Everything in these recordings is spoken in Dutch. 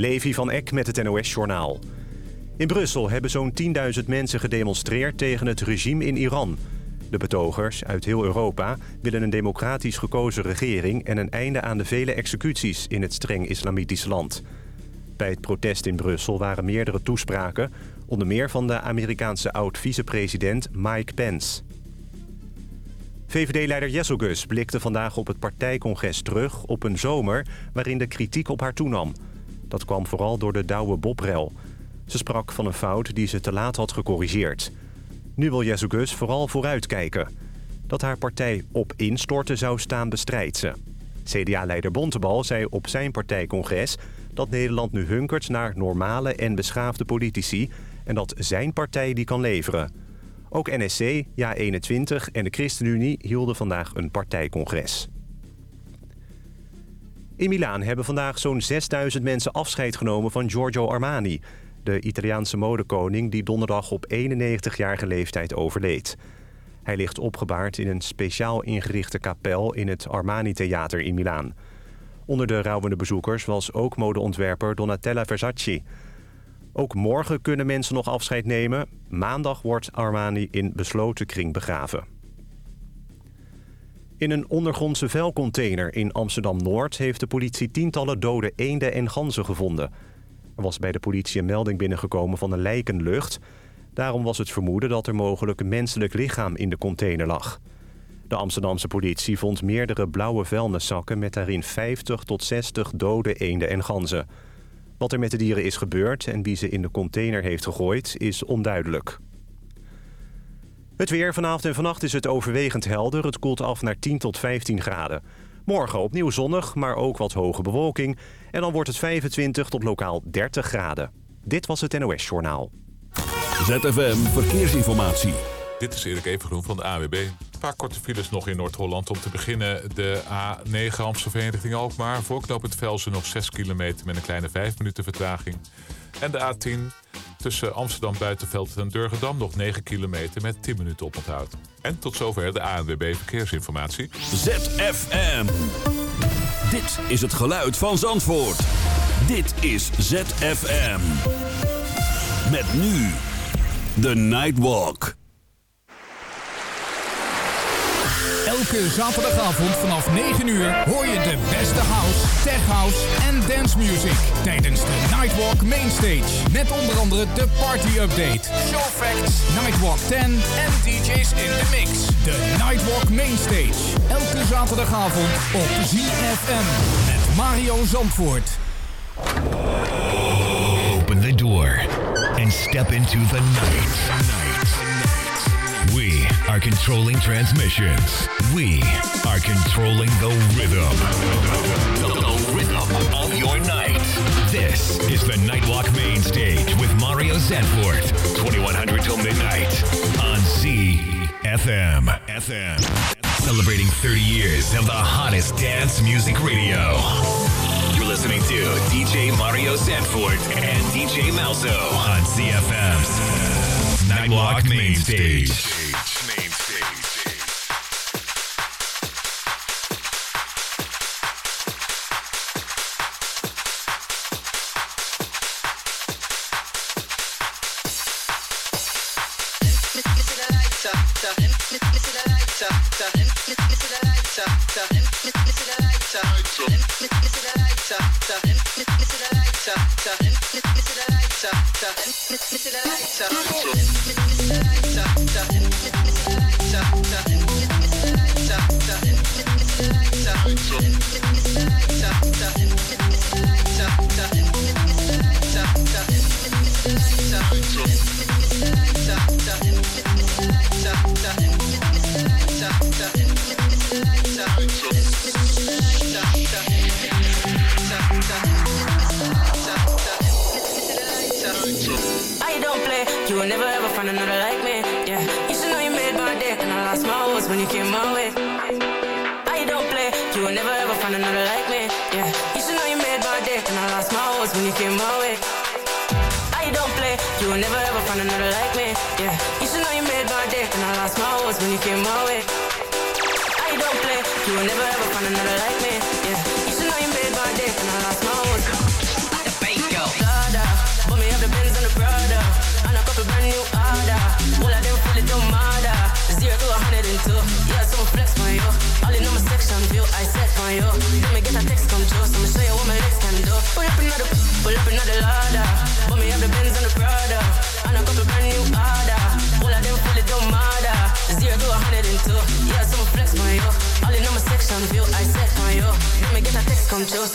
Levi van Eck met het NOS-journaal. In Brussel hebben zo'n 10.000 mensen gedemonstreerd tegen het regime in Iran. De betogers uit heel Europa willen een democratisch gekozen regering... en een einde aan de vele executies in het streng islamitisch land. Bij het protest in Brussel waren meerdere toespraken... onder meer van de Amerikaanse oud-vicepresident Mike Pence. VVD-leider Jesselgus blikte vandaag op het partijcongres terug... op een zomer waarin de kritiek op haar toenam... Dat kwam vooral door de Douwe Bobrel. Ze sprak van een fout die ze te laat had gecorrigeerd. Nu wil Jezus vooral vooruitkijken. Dat haar partij op instorten zou staan bestrijdt ze. CDA-leider Bontebal zei op zijn partijcongres... dat Nederland nu hunkert naar normale en beschaafde politici... en dat zijn partij die kan leveren. Ook NSC, Ja21 en de ChristenUnie hielden vandaag een partijcongres. In Milaan hebben vandaag zo'n 6000 mensen afscheid genomen van Giorgio Armani... de Italiaanse modekoning die donderdag op 91-jarige leeftijd overleed. Hij ligt opgebaard in een speciaal ingerichte kapel in het Armani-theater in Milaan. Onder de rouwende bezoekers was ook modeontwerper Donatella Versace. Ook morgen kunnen mensen nog afscheid nemen. Maandag wordt Armani in besloten kring begraven. In een ondergrondse vuilcontainer in Amsterdam-Noord... heeft de politie tientallen dode eenden en ganzen gevonden. Er was bij de politie een melding binnengekomen van een lijkenlucht. Daarom was het vermoeden dat er mogelijk een menselijk lichaam in de container lag. De Amsterdamse politie vond meerdere blauwe vuilniszakken... met daarin 50 tot 60 dode eenden en ganzen. Wat er met de dieren is gebeurd en wie ze in de container heeft gegooid... is onduidelijk. Het weer vanavond en vannacht is het overwegend helder. Het koelt af naar 10 tot 15 graden. Morgen opnieuw zonnig, maar ook wat hoge bewolking. En dan wordt het 25 tot lokaal 30 graden. Dit was het NOS Journaal. ZFM Verkeersinformatie. Dit is Erik Evengroen van de AWB. Een paar korte files nog in Noord-Holland. Om te beginnen de A9 Amstelveen richting Alkmaar. Voor knooppunt Velsen nog 6 kilometer met een kleine 5 minuten vertraging. En de A10 tussen Amsterdam Buitenveld en Durgedam nog 9 kilometer met 10 minuten oponthoud. En tot zover de ANWB Verkeersinformatie. ZFM. Dit is het geluid van Zandvoort. Dit is ZFM. Met nu de Nightwalk. Elke zaterdagavond vanaf 9 uur hoor je de beste house, tech house en dance music tijdens de Nightwalk Mainstage. Met onder andere de Party Update, Show Facts, Nightwalk 10 en DJ's in the mix. De Nightwalk Mainstage. Elke zaterdagavond op ZFM met Mario Zandvoort. Open the door and step into the night. We are controlling transmissions. We are controlling the rhythm. Of your night. This is the Nightwalk Main Stage with Mario Zanfort. 2100 till midnight on ZFM. FM. Celebrating 30 years of the hottest dance music radio. You're listening to DJ Mario Zanfort and DJ Malzo on CFM's Nightwalk Main Stage. lights up,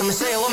I'ma show you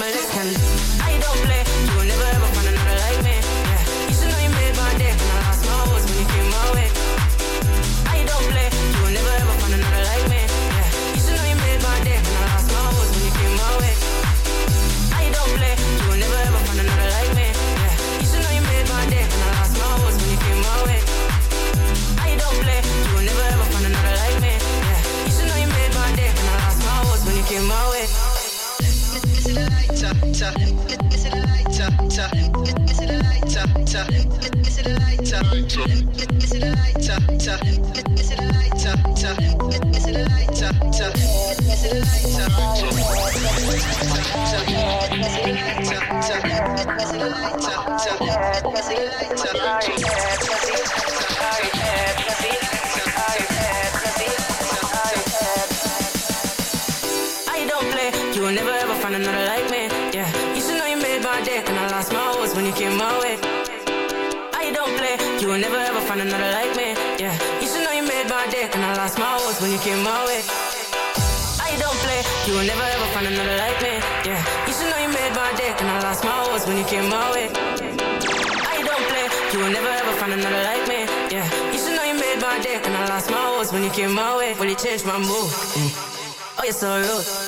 it's a look.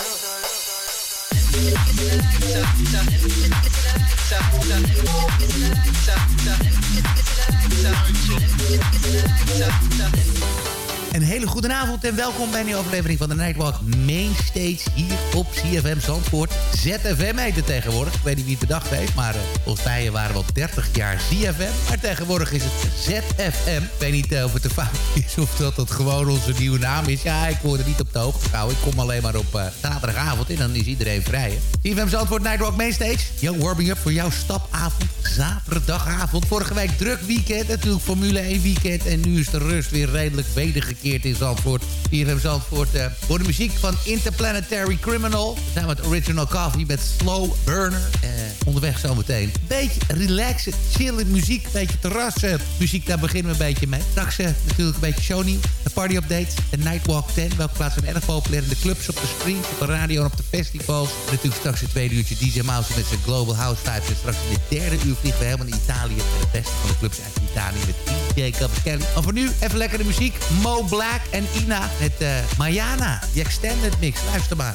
En welkom bij een nieuwe aflevering van de Nightwalk Mainstage hier op CFM Zandvoort. ZFM heet het tegenwoordig. Ik weet niet wie het bedacht heeft, maar uh, volgens mij waren al 30 jaar ZFM. Maar tegenwoordig is het ZFM. Ik weet niet uh, of het een fout is of dat het gewoon onze nieuwe naam is. Ja, ik word er niet op de hoogte gehouden. Ik kom alleen maar op uh, zaterdagavond en dan is iedereen vrij. Hè? CFM Zandvoort Nightwalk Mainstage. Yo, warming up voor jouw stapavond. Zaterdagavond. Vorige week druk weekend. Natuurlijk Formule 1 weekend. En nu is de rust weer redelijk wedergekeerd in Zandvoort. Hier in Zandvoort uh, voor de muziek van Interplanetary Criminal. Samen met Original Coffee met Slow Burner. Uh, onderweg zometeen. Beetje relaxen, chillen muziek. Beetje terrassen. Muziek, daar beginnen we een beetje mee. Straks uh, natuurlijk een beetje shownieuw. De party update. De Nightwalk 10. Welke plaatsen zijn erg populair in de clubs, op de streams, op de radio en op de festivals. En natuurlijk straks het tweede uurtje DJ Mouse met zijn Global House Vibes. En straks in de derde uur vliegen we helemaal naar Italië. En het beste van de clubs uit Italië met DJ Capascelli. Maar voor nu even lekker de muziek. Mo Black en Ina met uh, Mayana. Die extended mix. Luister maar.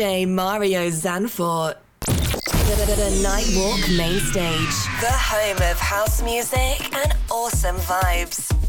Mario Zanfort. The, the, the Nightwalk Main Stage. The home of house music and awesome vibes.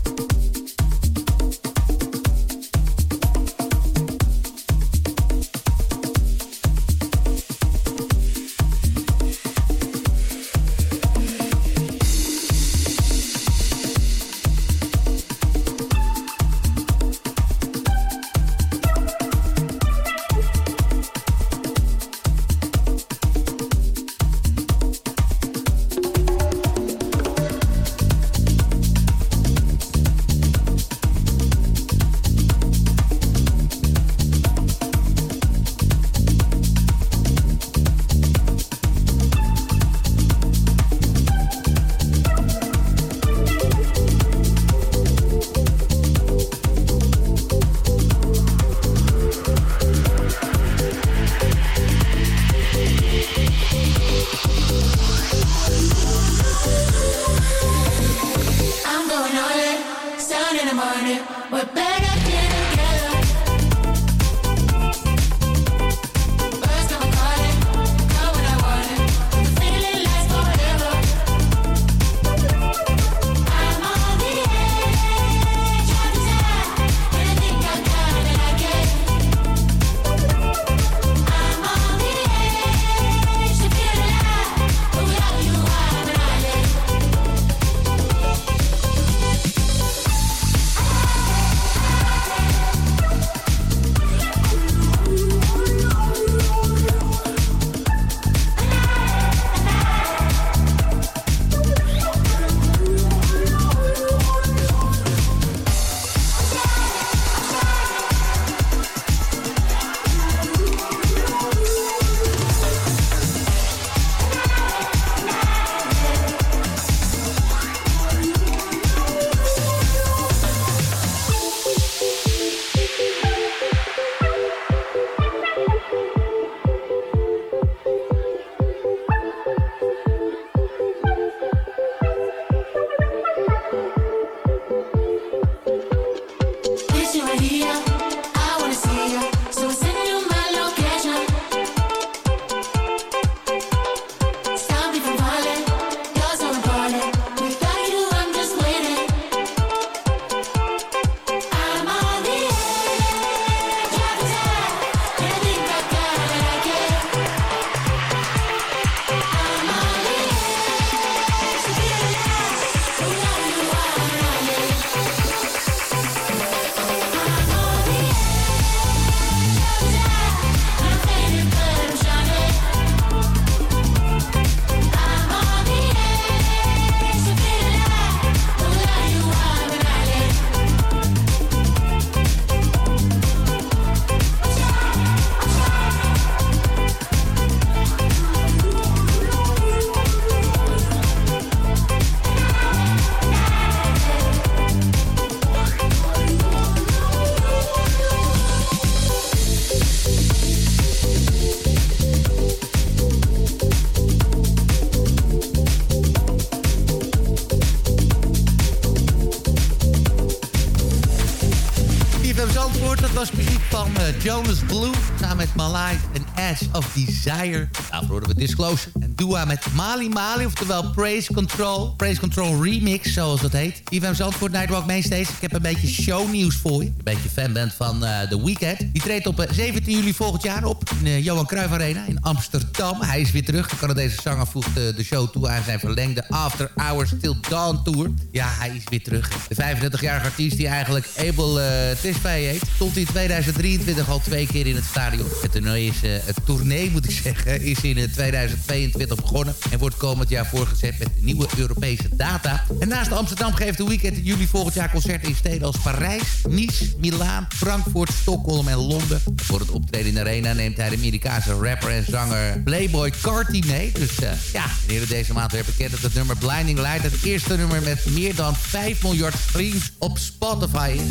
Desire. Daarvoor horen we Disclosure. Dua met Mali Mali, oftewel Praise Control. Praise Control Remix, zoals dat heet. IFM Zandvoort Nightwalk Mainstays. Ik heb een beetje shownieuws voor je. Een beetje fan bent van eh, The Weeknd. Die treedt op eh, 17 juli volgend jaar op in uh, Johan Cruijff Arena in Amsterdam. Hij is weer terug. De Canadese zanger voegt de show toe aan zijn verlengde After Hours Till Dawn Tour. Ja, hij is weer terug. De 35-jarige artiest die eigenlijk Abel Tesfaye heet... stond in 2023 al twee keer in het stadion. Het toernooi is... het tournee, moet ik zeggen, is in 2022 begonnen en wordt komend jaar voorgezet met nieuwe Europese data. En naast Amsterdam geeft de weekend in juli volgend jaar concerten in steden als Parijs, Nice, Milaan, Frankfurt, Stockholm en Londen. Voor het optreden in de arena neemt hij de Amerikaanse rapper en zanger Playboy Carti mee. Dus uh, ja, eerder deze maand weer bekend dat het nummer Blinding Light het eerste nummer met meer dan 5 miljard streams op Spotify is.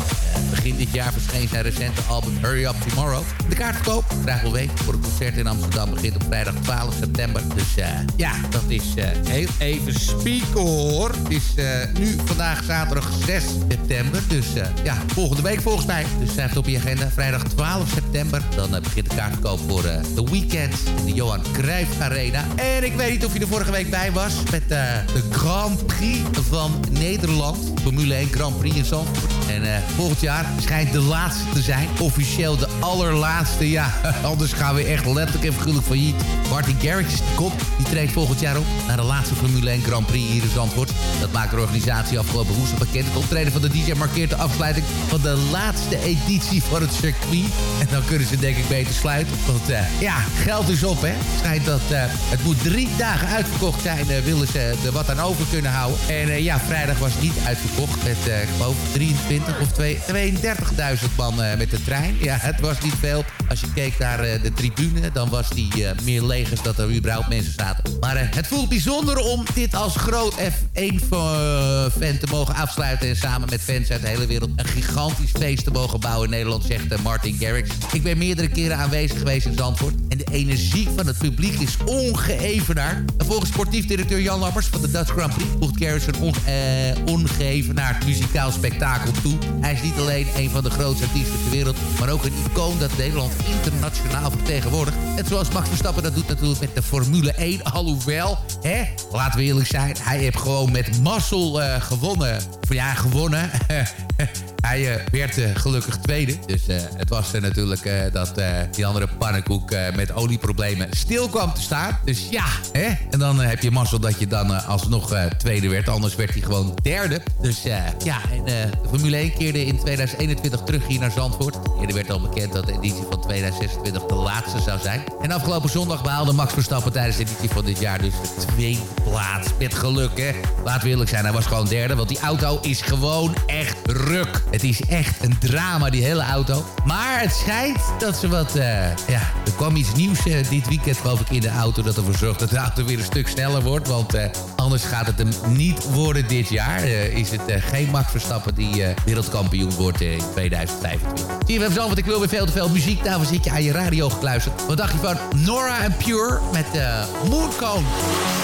Begin dit jaar verscheen zijn recente album Hurry Up Tomorrow. De kaartverkoop, graag wel weten, voor het concert in Amsterdam begint op vrijdag 12 september. Dus eh, eh, ja, dat is eh, heel even spieken hoor. Het is eh, nu vandaag zaterdag 6 september. Dus ja, volgende week volgens mij. Dus schrijf het op je agenda. Vrijdag 12 september. Dan begint de kaartverkoop voor The Weekend in de Johan Cruijff Arena. En ik weet niet of je er vorige week bij was met de Grand Prix van Nederland. Formule 1 Grand Prix in Zandvoort. En eh, volgend jaar schijnt de laatste te zijn. Officieel de allerlaatste. Ja, anders gaan we echt letterlijk en figuurlijk failliet. Martin Garrix is de kop. Die treedt volgend jaar op naar de laatste Formule 1 Grand Prix hier in Zandvoort. Dat maakt de organisatie afgelopen woensdag bekend. Het optreden van de DJ markeert de afsluiting van de laatste editie van het circuit. En dan kunnen ze denk ik beter sluiten. Want eh, ja, geld is op hè. Schijnt dat eh, het moet drie dagen uitverkocht zijn. willen ze er wat aan over kunnen houden. En ja, vrijdag was niet uitverkocht. Met eh, ik geloof 23 of twee- 32.000 man eh, met de trein. Ja, het was niet veel. Als je keek naar eh, de tribune, dan was die meer leeg als dat er überhaupt mensen zaten. Maar het voelt bijzonder om dit als groot F1-fan te mogen afsluiten... en samen met fans uit de hele wereld een gigantisch feest te mogen bouwen in Nederland, zegt Martin Garrix. Ik ben meerdere keren aanwezig geweest in Zandvoort... en de energie van het publiek is ongeëvenaard. En volgens sportief directeur Jan Lammers van de Dutch Grand Prix... voegt Garrix een eh, ongeëvenaard muzikaal spektakel toe. Hij is niet alleen een van de grootste artiesten ter wereld, maar ook een icoon dat Nederland internationaal vertegenwoordigt. Net zoals Max Verstappen dat doet natuurlijk met de Formule 1. Alhoewel, hè, laten we eerlijk zijn, hij heeft gewoon met mazzel eh, gewonnen. Ja, gewonnen. Hij eh, werd eh, gelukkig tweede. Dus het was eh, natuurlijk dat die andere pannenkoek met olieproblemen stil kwam te staan. Dus ja, hè? En dan heb je mazzel dat je dan alsnog tweede werd. Anders werd hij gewoon derde. Dus eh, ja, en, eh, de Formule 1 keerde in 2021 terug hier naar Zandvoort. Eerder werd al bekend dat de editie van 2026 de laatste zou zijn. En afgelopen zondag behaalde Max Verstappen tijdens de editie van dit jaar dus de tweede plaats. Met geluk, hè? Laten we eerlijk zijn, hij was gewoon derde. Want die auto is gewoon echt ruk. Het is echt een drama, die hele auto. Maar het schijnt dat ze wat... eh, ja, er kwam iets nieuws dit weekend, geloof ik, in de auto... dat ervoor zorgt dat de auto weer een stuk sneller wordt. Want anders gaat het hem niet worden dit jaar. Eh, is het eh, geen Max Verstappen die eh, wereldkampioen wordt in 2025. Zie je, we hebben ik wil weer veel te veel muziek. Daarvoor zit je aan je radio gekluisterd. Wat dacht je van Nora en Pure met eh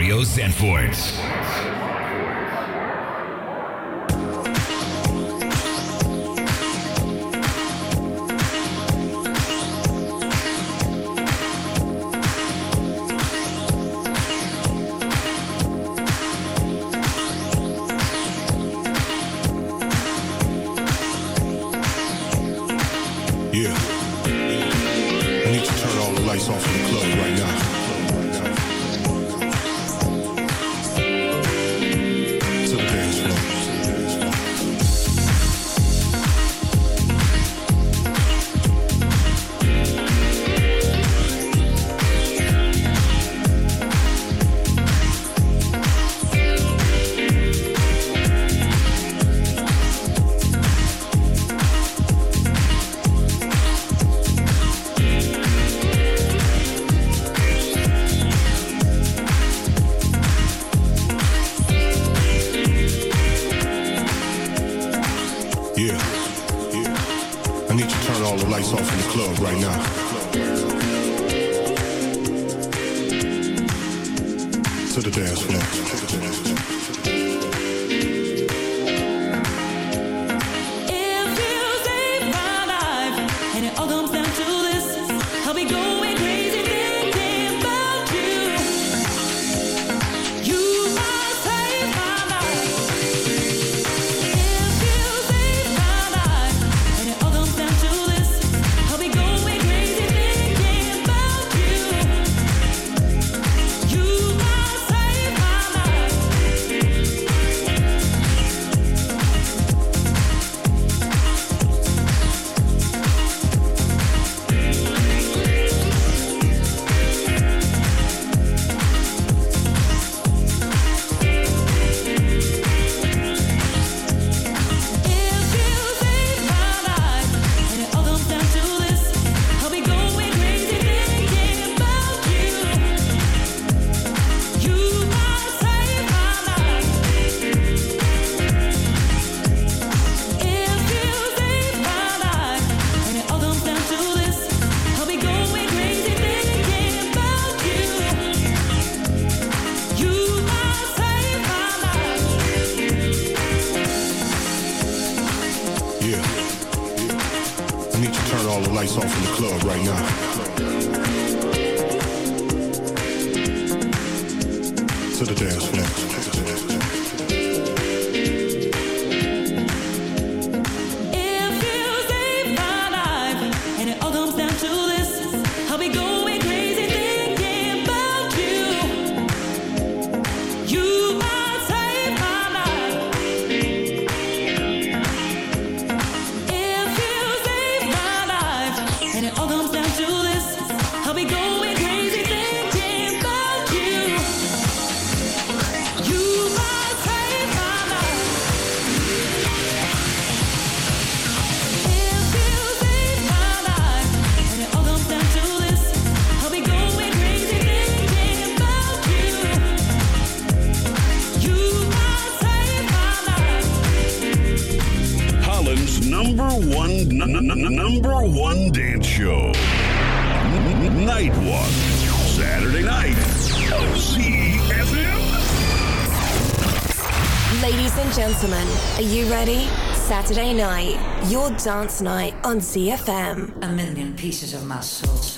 Mario Zanfort. Dance Night on ZFM. A million pieces of my soul.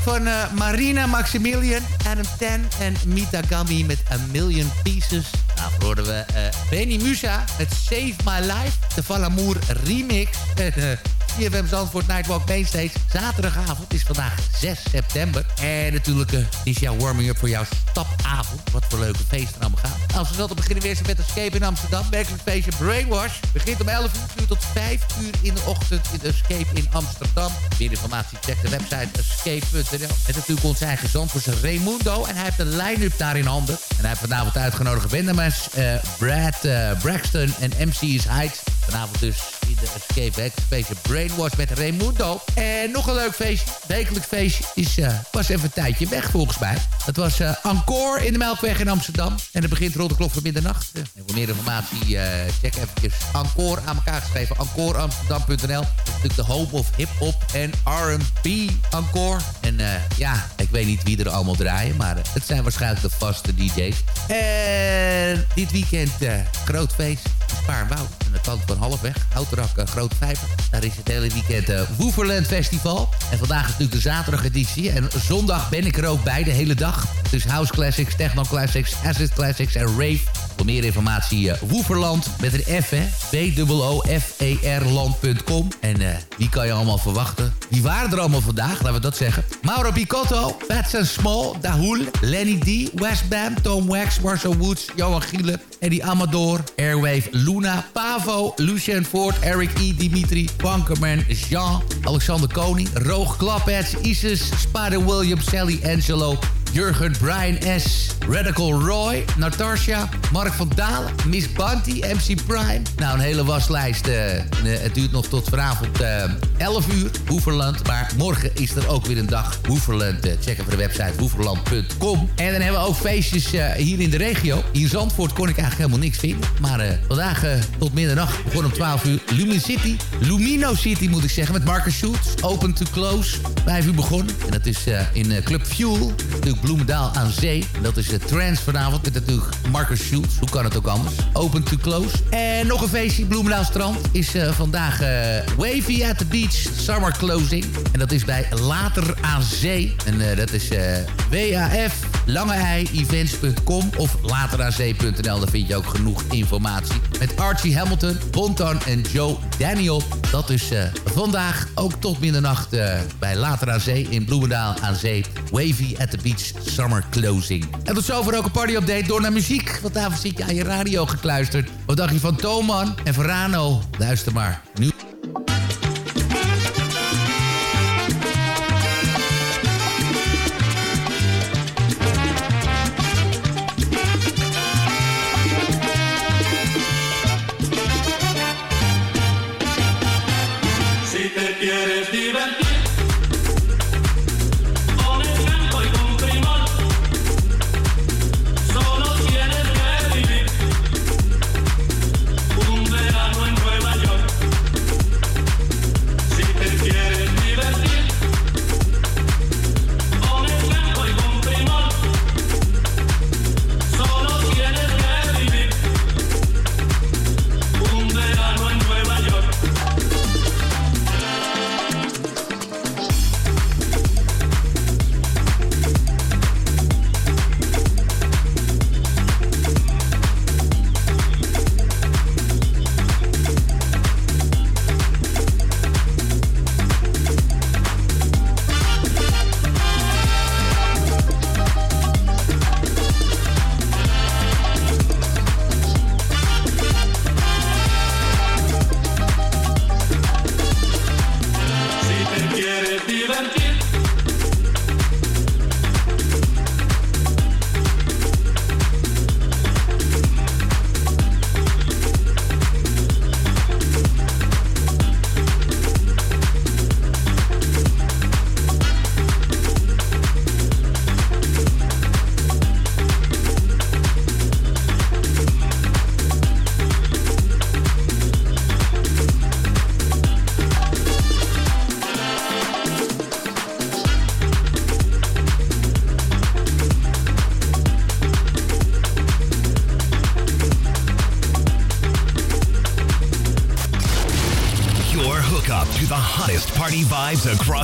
Van eh, Marina Maximilian, Adam Ten en Mita Gami met A Million Pieces. Daarvoor hoorden we eh, Benny Musa met Save My Life, de Valamour remix. Eh, CFM Zandvoort Nightwalk Mainstage. Zaterdagavond is vandaag 6 september. En natuurlijk is jouw warming-up voor jouw stapavond. Wat voor leuke feesten Nou, zoals altijd beginnen we eerst met Escape in Amsterdam. Werkelijk feestje Brainwash. Begint om 11 uur tot 5 uur in de ochtend in Escape in Amsterdam. Meer informatie check de website escape.nl. En natuurlijk onze eigen Zandvoortse Raimundo. En hij heeft een line-up daar in handen. En hij heeft vanavond uitgenodigd Wendemes, eh Brad eh, Braxton en MC is Heights. Vanavond dus de Escape Werkelijk feestje Brainwash met Raimundo. En nog een leuk feestje. Wekelijks feestje is, eh, was even een tijdje weg volgens mij. Het was eh Encore in de Melkweg in Amsterdam. En het begint rond de klok van middernacht. Eh, en voor meer informatie check even Encore aan elkaar geschreven. EncoreAmsterdam.nl Dat natuurlijk de home of hip-hop en R&B Encore. En ja, ik weet niet wie er allemaal draaien. Maar het zijn waarschijnlijk de vaste DJ's. En dit weekend groot feest. Spaarnwoud. Aan de kant van Halfweg. Houtrak, uh, Grote Vijver. Daar is het hele weekend uh, Festival. En vandaag is natuurlijk de zaterdageditie. En zondag ben ik er ook bij de hele dag. Dus House Classics, Techno Classics, Acid Classics en Rave. Voor meer informatie uh, Woeverland met een F, hè. W-O-O-F-E-R land.com. En uh, wie kan je allemaal verwachten? Wie waren er allemaal vandaag? Laten we dat zeggen. Mauro Picotto, and Small, Dahul, Lenny D, Westbam, Tom Wax, Marcel Woods, Johan Gielen, Eddie Amador, Airwave, Luna, Pavo, Lucien Ford, Eric E, Dimitri, Bunkerman, Jean, Alexander Koning, Roog Klapets, Isis, Spider Williams, Sally Angelo, Jurgen, Brian S., Radical Roy, Natasha, Mark van Dalen, Miss Bunty, MC Prime. Nou, een hele waslijst. eh, eh, het duurt nog tot vanavond eh 11 uur, Woeverland. Maar morgen is er ook weer een dag Woeverland. Eh, check even de website woeverland.com. En dan hebben we ook feestjes hier in de regio. In Zandvoort kon ik eigenlijk helemaal niks vinden. Maar vandaag tot middernacht begon om 12 uur Lumin City. Lumino City moet ik zeggen, met Marcus Schultz. Open to close. 5 uur begonnen. En dat is in Club Fuel. Natuurlijk Bloemendaal aan zee. Dat is de trance vanavond met natuurlijk Marcus Schultz. Hoe kan het ook anders? Open to close. En nog een feestje Bloemendaal Strand is eh, vandaag eh, Wavy at the Beach Summer Closing. En dat is bij Later aan Zee. En eh, dat is WAF lange events.com of lateraanzee.nl. Daar vind je ook genoeg informatie. Met Archie Hamilton, Bonton en Joe Daniel. Dat is vandaag ook tot middernacht eh, bij Later aan Zee in Bloemendaal aan Zee. Wavy at the Beach Summer Closing. En tot zover ook een party-update door naar muziek. Want daarvoor zit je aan je radio gekluisterd. Wat dacht je van Toman en Verano? Luister maar. Nu...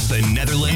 the Netherlands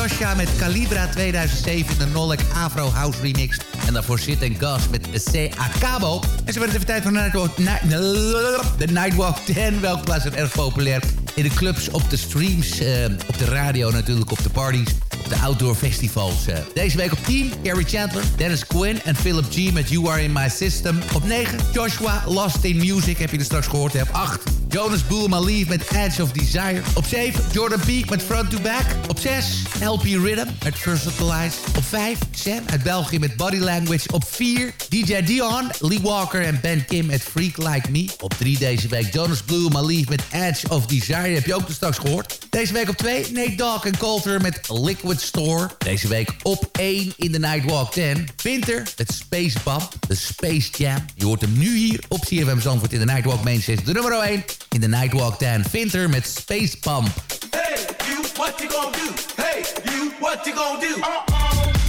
Natasha met Calibra 2007. De Nolek Afro House Remix. En daarvoor Sit en Gas met C. Acabo. En zo werd het even tijd voor de Nightwalk 10. Welke plaats is erg populair in de clubs, op de streams, eh, op de radio natuurlijk, op de parties, op de outdoor festivals. eh. Deze week op 10, Gary Chandler, Dennis Quinn en Philip G met You Are In My System. Op 9, Joshua, Lost In Music, heb je er straks gehoord. Op 8, Jonas Boel Malief met Edge of Desire. Op 7, Jordan Peak met Front to Back. Op 6, LP Rhythm met Versatilize. Op 5, Sam uit België met Body Language. Op 4, DJ Dion, Lee Walker en Ben Kim met Freak Like Me. Op 3 deze week, Jonas Blue Malief met Edge of Desire. Heb je ook er straks gehoord. Deze week op 2, Nate Dogg en Coulter met Liquid Store. Deze week op 1 in de Nightwalk 10. Winter, het Space Bump, de Space Jam. Je hoort hem nu hier op CFM Zandvoort in de Nightwalk Main Stage. De nummer 1 in de Nightwalk 10. Winter met Space Pump. Hey, you, what you gonna do? Hey, you, what you gonna do? Uh-oh. Alright,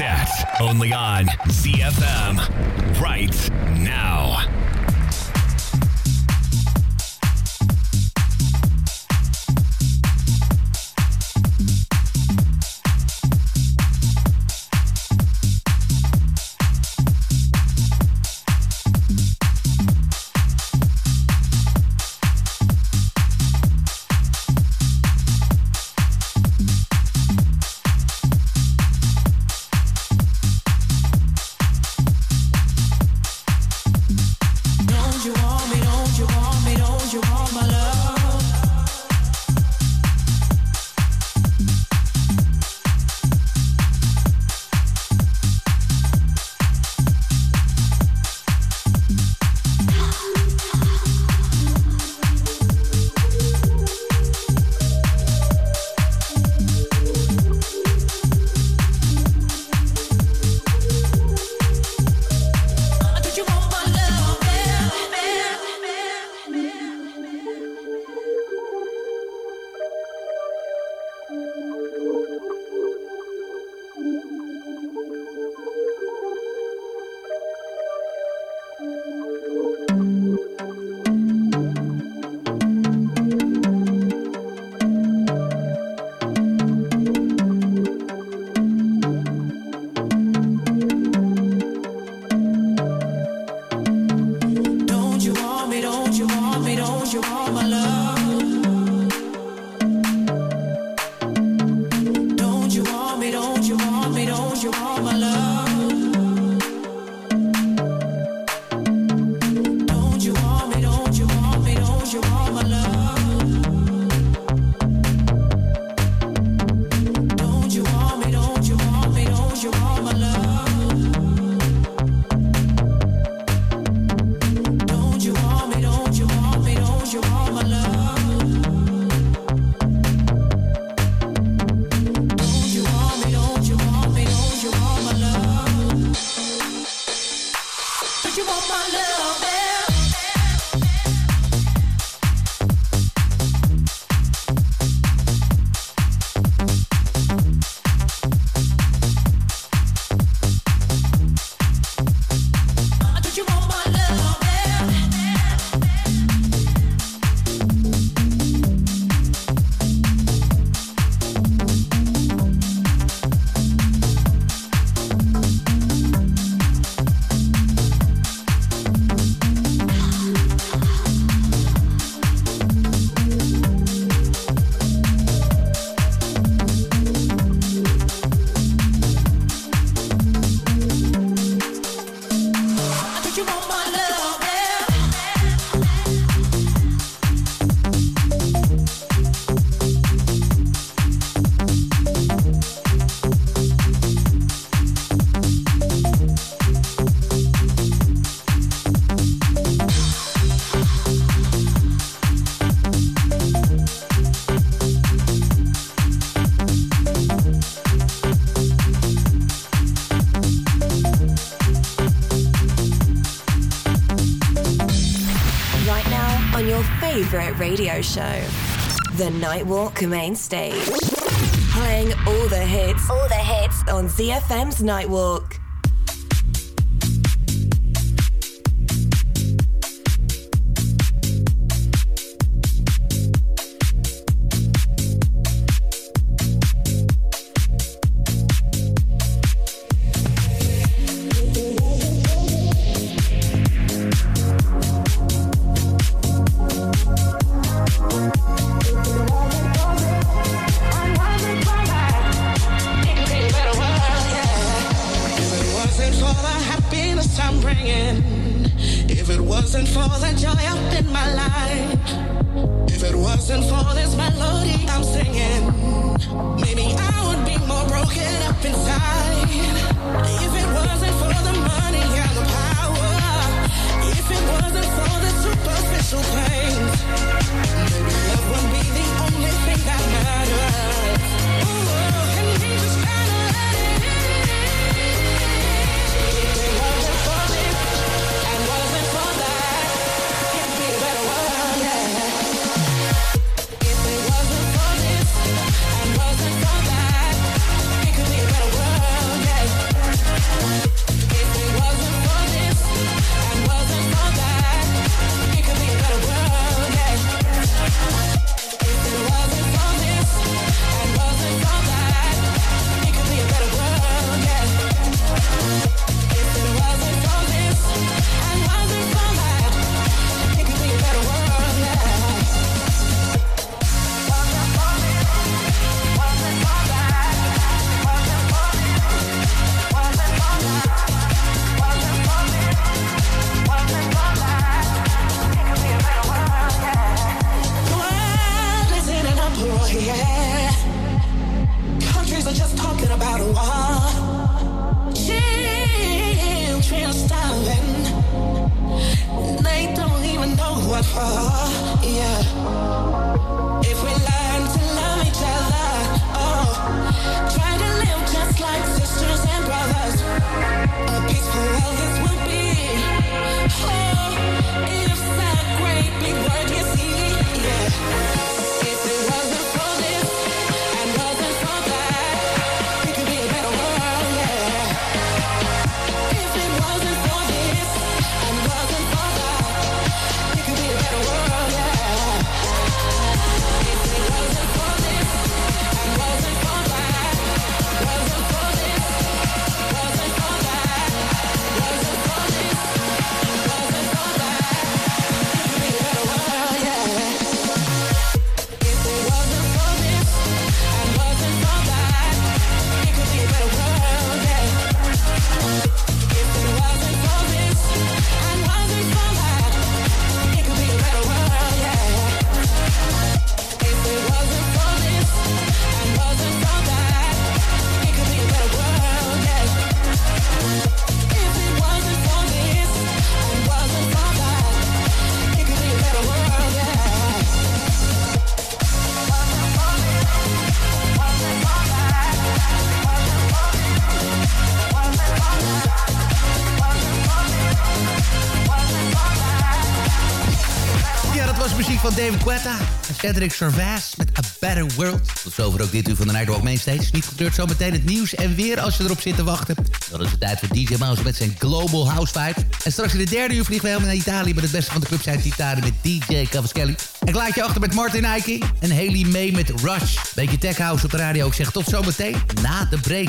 that only on ZFM right now. Show. The Nightwalk main stage. Playing all the hits. All the hits on ZFM's Nightwalk. Cedric Servaas met A Better World. Tot zover ook dit uur van de Nightwalk Mainstage. Niet getreurd zometeen het nieuws en weer als je erop zit te wachten. Dan is het tijd voor DJ Mouse met zijn Global House Vibes. En straks in de derde uur vliegen we helemaal naar Italië... met het beste van de club zijn met DJ Cavaschelli. Ik laat je achter met Martin Nike. en Haley mee met Rush. Beetje tech house op de radio. Ik zeg tot zometeen na de break.